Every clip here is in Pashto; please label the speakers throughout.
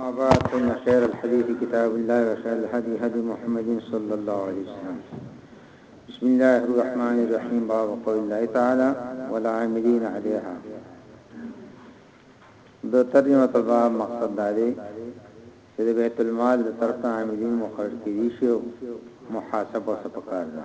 Speaker 1: أما بعد فإن خير الحديث كتاب الله وخير الهدي هدي محمد صلى الله عليه وسلم بسم الله الرحمن الرحيم باب قول الله تعالى والعاملين عليها دو ترجمه تبا مقصد داري چې بیت المال د طرف عاملین مقرر کړي شي محاسبه سپکار ده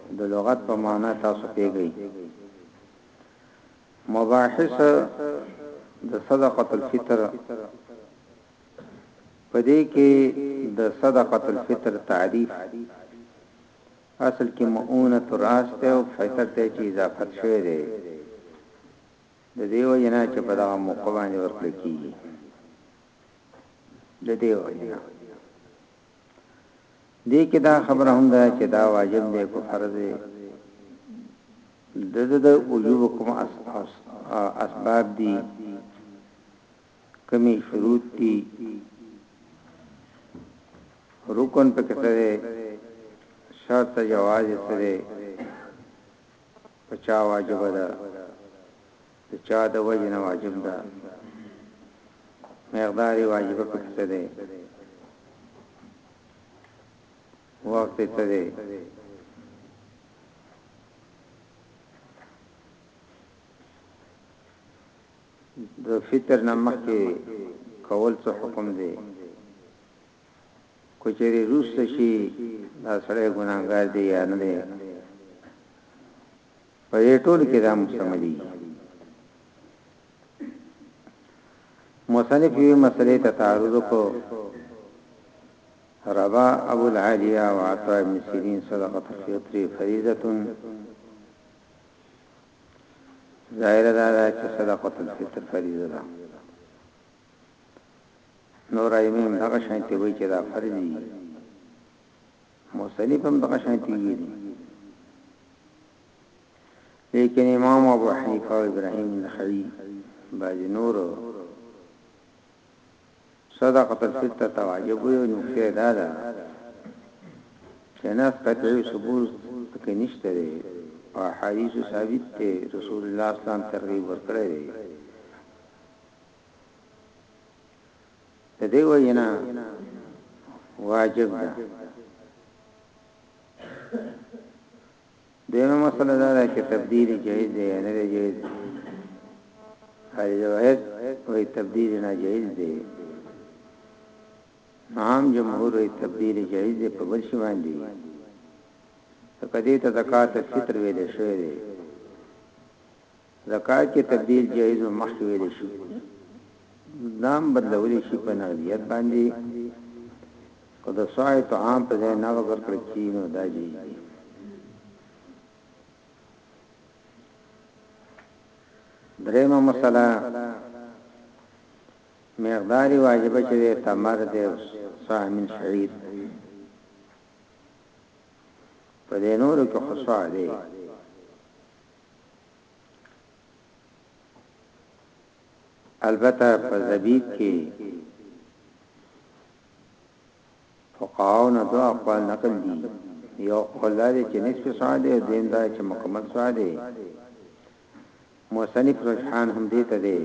Speaker 1: د
Speaker 2: لغت په معنی تاسو پوهیږئ مباحث د صدقه الفطر پدې کې د صدقه الفطر تعریف اصل کې مؤونه تراس ته او فطر ته چې اضافت شوی دی د دیو جنا چې په دغه موقع باندې ورکړي کیږي د دیو جنا دې کې دا خبره هم ده چې دا واجب دی کو فرض دی د د د وجوب کوم اسباب دي کمی شروط دي رکن په کته ده شرط جواز سره پچا واجب ده د چا د وجې نه واجب ده مقدار واجب په څه ده وخت څه ده د فطر نمک کې کول څه حکم دی کچری روس شي دا سړی ګناګار دی یا نه دی په دې ټولو کې دا مستملي مصنف یو مسلې ته تعرض کو ربا ابو العالیه او عطا ابن سیرین صدقه الفطر فریضه ظاهر دا ده چې صدقه الفطر فریضه ده نور ایمه دغه شانته وی چې دا فرض دي مصنف هم دغه شان تیږي دي لیکن امام ابو حنیفه او ابراهیم نخعی بعض نور صدقه الفطر تواجب یو نقطه دا ده شناس قطعی ثبوت پکې نشته دی او حدیث ثابت دی رسول الله اسلام ترغیب ورکړی دی د دې وجنا واجب ده دیمه مسله دا ده چې تبدیل جایز دی نه دی جایز هر روایت وی تبدیل نه جایز دی عام جمهور وی تبدیل جایز دی په بل شی باندې کدی ته زکات فطر ویل شوی دی زکات کې تبديل جائز او مخکې ویل شي نام بدلول شي په نغديت باندې او د سوای طعام په ځای نغد ورکړي شي نو دا جائز دي درېمه مسله مقدار واجب چې تمر دې صاحب شهید په دې نور کې خصوا دي البته په زبید کې فقهاو نه دوه اقوال نقل دي یو قول دا دی چې نصف ساعت دی او دیم دا چې مکمل ساعت دی مصنف رجحان هم دیته دی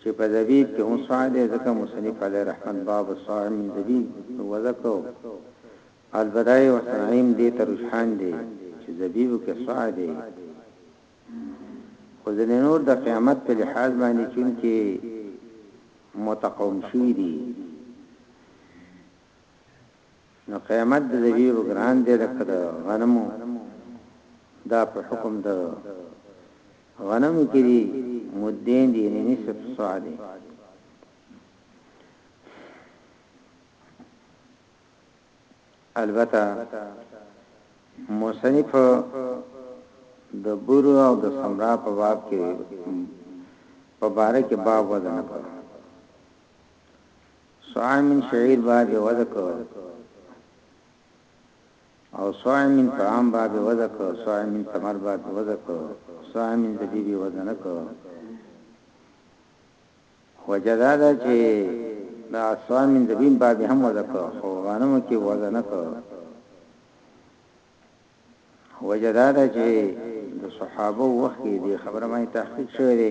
Speaker 2: چي په زبيب کي هم صاع دی ځکه مصنف عليه رحمت باب الصاع من زبيب وضع کړو البدائع والصناعيم دې ته رجحان دی چي زبيب کي صاع دی خو ځنې نور د قیامت په لحاظ باندې چونکې متقوم شوي دي نو قیامت د زبیبو ګران دی لکه د غنمو دا په حکم د غنمو کې دي مدین دي یعنی نصف صاع دي البته مصنف د بورو او د سمرا په باب کې په باره کې باب وزن کړ سوای من شعير باب يې وضع کړ او سوای من طعام باب يې وضع کړ سوای من ثمر باب يې وضع کړ سوای من زبيب يې وضع نه کړ وجدا دا چې دا سوای من زبيب باب هم وضع کړ خو غنمو کې وضع نه کړ وجدا دا چې د صحابه وخت دې خبره مې تحقیق شوې ده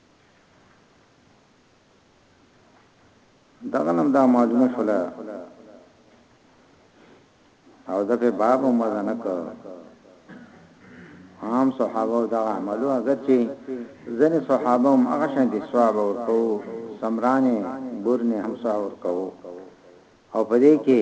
Speaker 2: دغه نم دا معلومه شولا او دا په باب هم مزنه کو عام صحابه دا عملو اگر چې ځنې صحابه هم هغه شان دي ثواب ورکو سمرانه بورنه هم ثواب ورکو او په دې کې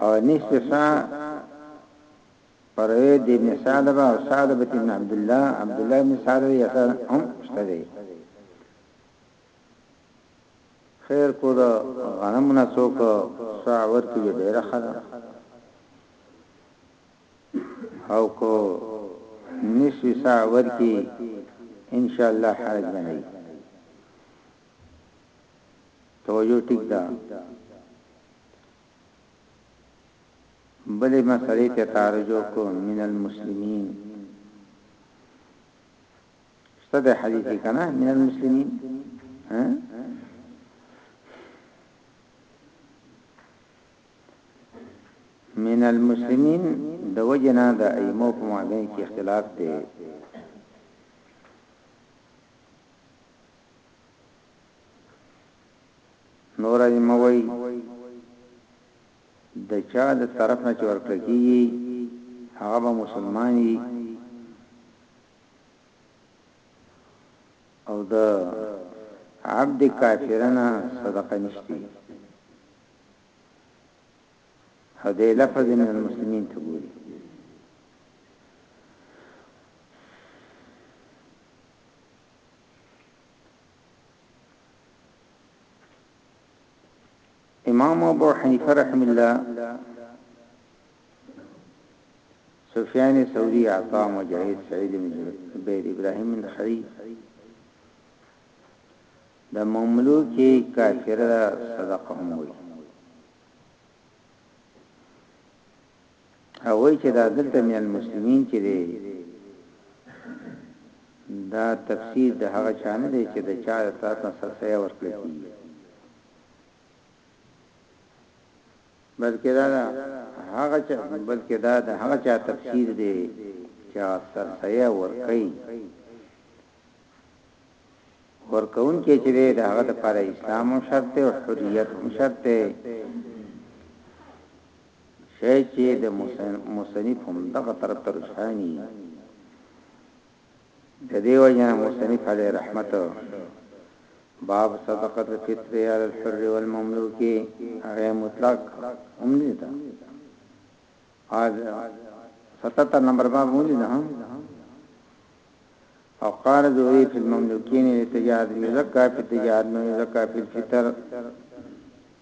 Speaker 2: او نصف سا پروید دی ابن سالبا او سالبت ابن عبدالله عبدالله ابن سالبی اثر هم شته دی خیر کو دا غنم نه څوک سا ورکی دی ډیره خدا او کو نصف سا ورکی ان شاء الله حرج نه توجه ټیک ده بلې مسئلې ته تعرض وکړو من المسلمین شته د حدیث کنه من المسلمین ها من المسلمین د وجنا د ایمو په معنی کې اختلاف دی نور یې مه وایئ د چا د طرف نه چې ورکړل کېږي هغه به مسلمان وي او د عبد کافرنا صدقه نشته هدي لفظ من المسلمين تقول امام ابو حنيفه رحم الله سفيان الثوري عطاء مجاهد سعيد بن جبير ابراهيم بن خري د مملوکي كافر صدقهم وي او وایي چې دا دلته من المسلمین چې دی دا تفسیر د هغه چا نه دی چې د چا د طرف نه سرسایه ورکړي کیږي بلکې دا هغه چا بلکې دا د هغه چا تفسیر دی چې سرسایه ورکړي ورکون کې چې د هغه لپاره اسلام هم شرط او حریت هم شرط شی چی د مصنف هم دغه طرف ته رجحان یی ددی وجه نه مصنف علیه رحمت باب صدقة الفطر علی الحر والمملوک هغه مطلق هم نه ده از 77 نمبر باب هم نه ده او قال زوری فی المملوکین لتجاد یزکا فی تجاد نو یزکا فی الفطر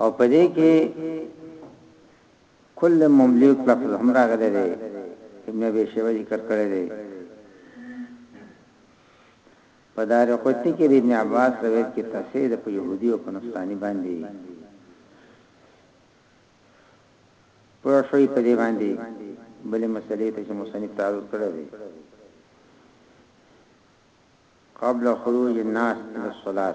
Speaker 2: او په دې کې کل مملوک لفظ هم راغلی دی ابن ابي شيبه ذکر کړی دی په دار قطنی کې ابن عباس روایت کې تفسیر په يهودي او په نصراني باندې پوه شوي په دې باندې بلې مسلې ته چې مصنف تعرض کړی دی قبل خروج الناس للصلاه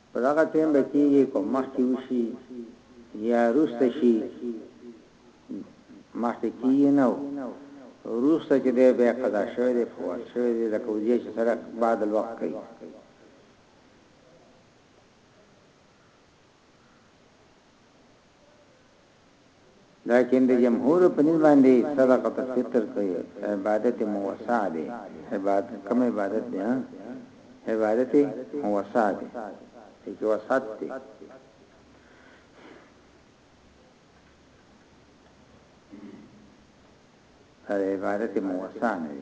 Speaker 2: په دغه ټیم به کیږی که مخکی وشی یا روسته شی مخکی کیږی نه روسته چه دی بیا قضا شوی دی فوات شوی دی لکه وزیه چه سره بعد الوقت کوي لکن د جمهور په نس باندې صدقه الفطر کوي عبادت موسع دی عبادت کوم عبادت دی عبادت موسع دی چې وسعت دی هر عبادت موسع نه دی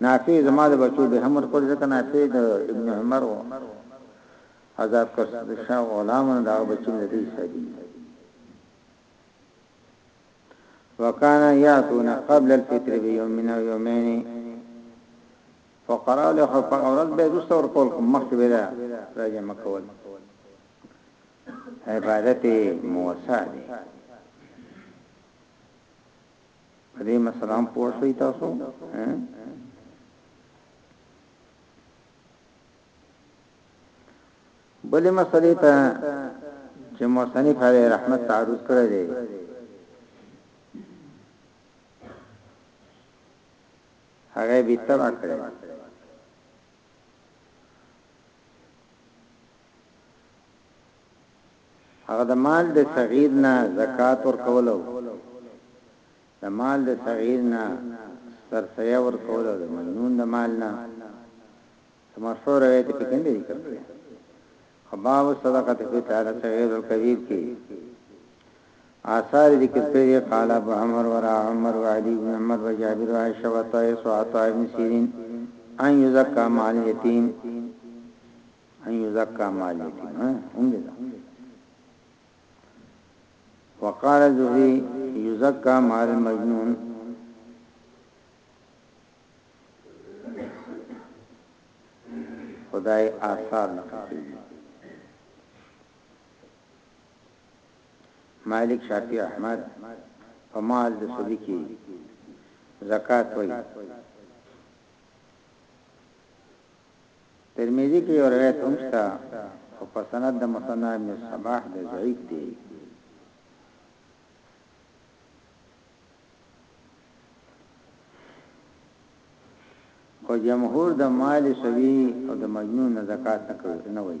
Speaker 2: نافع زما د بچو به هم ورکول ځکه نافع د ابن عمر و آزاد کړ د شاه غلامانو دا بچی مې دې حسابي وکانا یاتون قبل الفطر بيوم من يومين فقراء له خفق اورز به دوست ور کول کوم مخ به دا راځي مکول عبادت موسی دی په دې مسله هم پوه شئ تاسو بلې مسلې ته چې مصنف علی رحمت تعرض کړی دی هغه به تبع کړی هغه د مال د صغیر نه زکات ورکول او د مال د صغیر نه سرسیه ورکول او د مجنون د مال نه مرفوع روایت په کې نه ذکر کړی خباب صدقه ته تعالی صغیر او کبیر کې آثار ذکر کړی قال ابو عمر ورا عمر وعلي بن عمر وجابر وعائشه وطائس وعطاء بن سيرين ان يزكى مال يتيم ان يزکا مال یتیم ها هم دې وقال زهري يزکا مال مجنون خدای آثار نقل مالک شافعی احمد په مال د سړي کې زکات وایي ترمذی کې یو روایت هم شته خو په سند د مثنی ابن الصباح د ضعیف دی خو جمهور د مال سوي او د مجنون زکات نه کوي نه
Speaker 1: وایي